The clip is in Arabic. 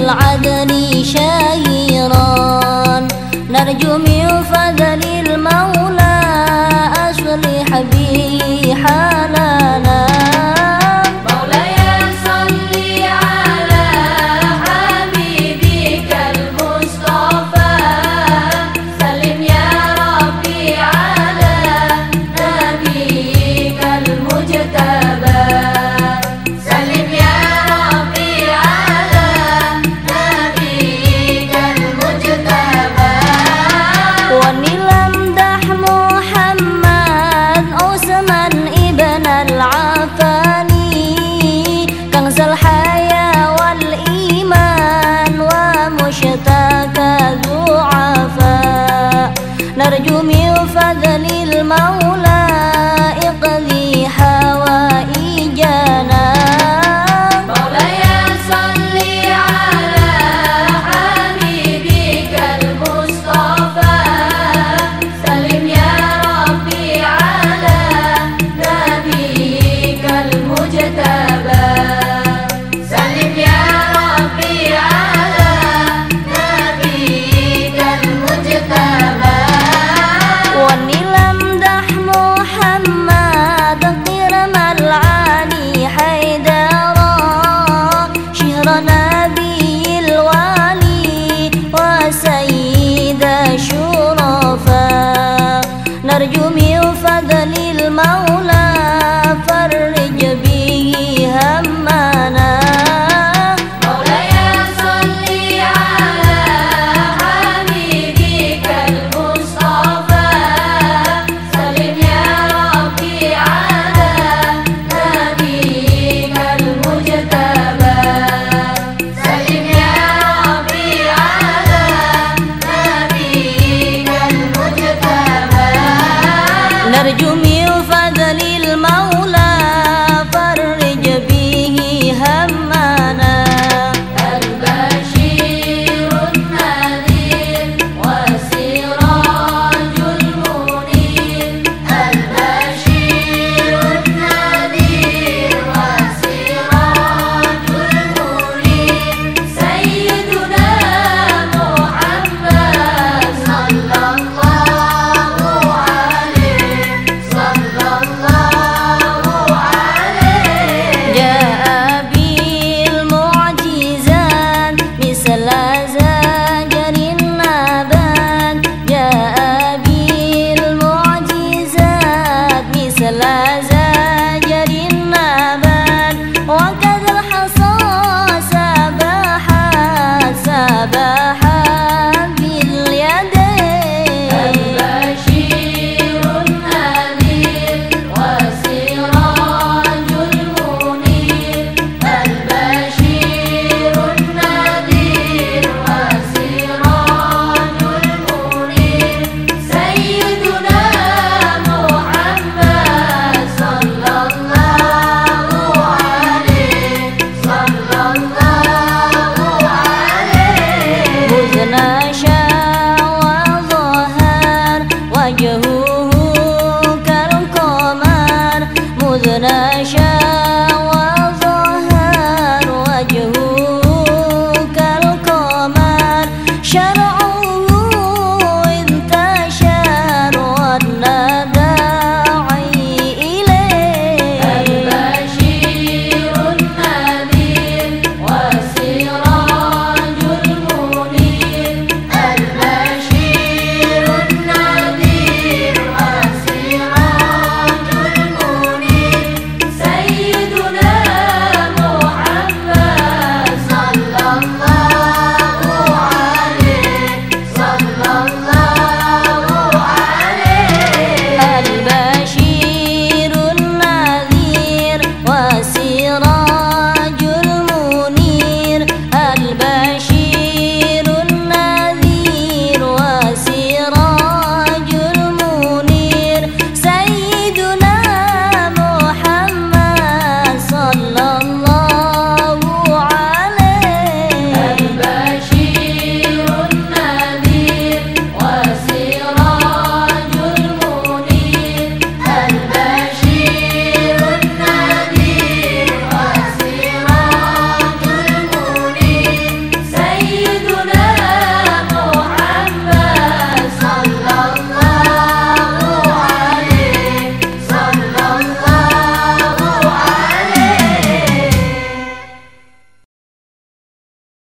وبالعدل شهيرا نرجو من نرجو من فضل المولى إقضي حوائجنا مولاي صل على حبيبك المصطفى. سلم يا ربي على نبيك المجتبى.